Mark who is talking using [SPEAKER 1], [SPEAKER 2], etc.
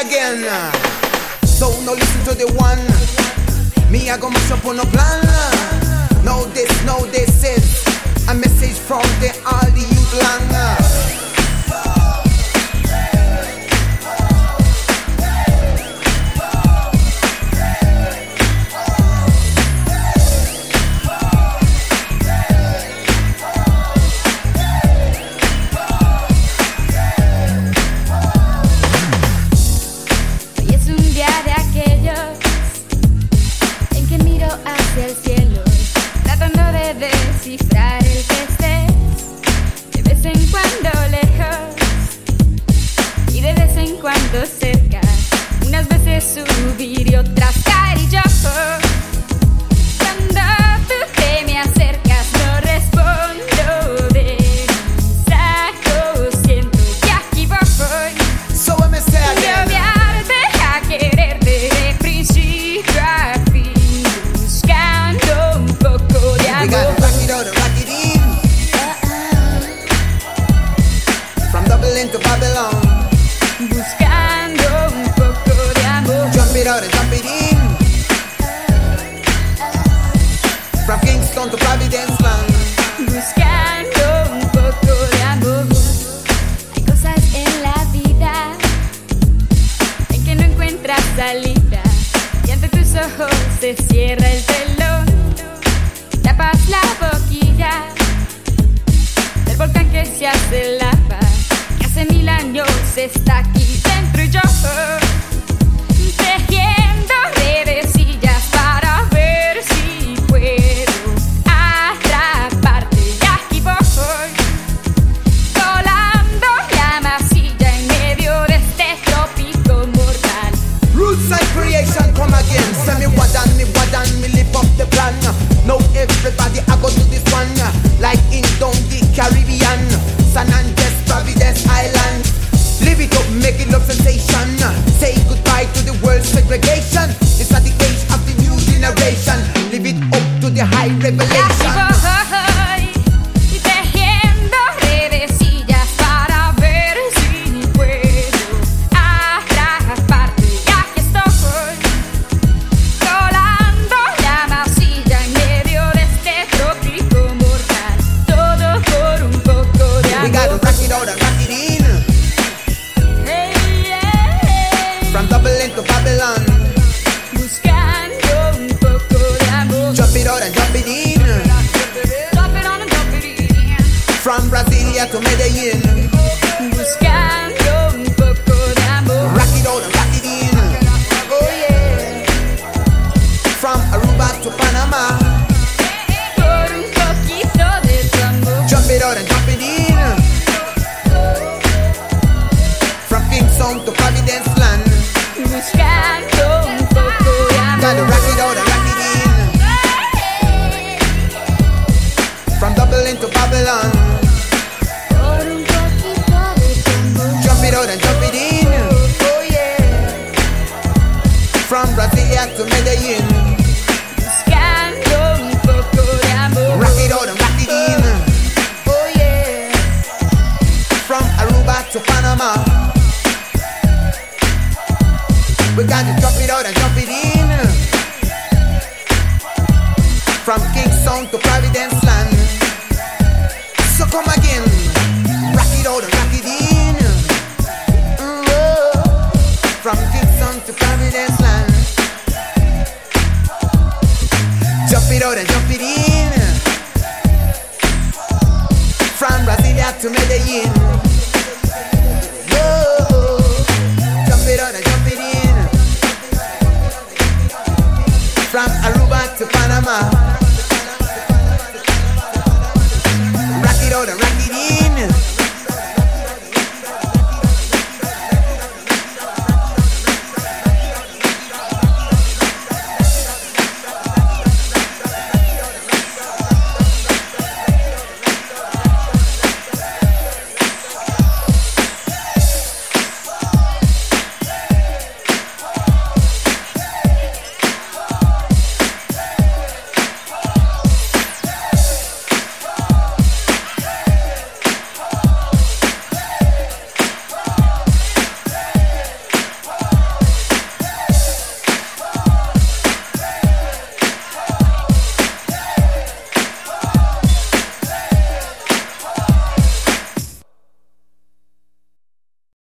[SPEAKER 1] again. So no listen to the one. Me I go mash up on a plan. No this, no this is a message from the all the youth land.
[SPEAKER 2] hacia el cielo, tratando de descifrar el que estés, de vez en cuando lejos y de vez en cuando se
[SPEAKER 1] tirar el tampirín. From Kingston to Providence Land.
[SPEAKER 2] Buscando un poco de amor. Hay cosas en la vida en que no encuentras salida. Y ante tus ojos se cierra el telón. Tapas la boquilla del volcán que se hace lava. Que hace mil años está aquí.
[SPEAKER 1] revelation. From Brasilia to Medellin, From Kingston to Providence Land. So come again, rock it out, rock it in. Mm, oh. From Kingston to Providence Land. Jump it out and jump it in. From Brasilia to Medellin. Oh. Jump it out and jump it in. From Aruba to Panama.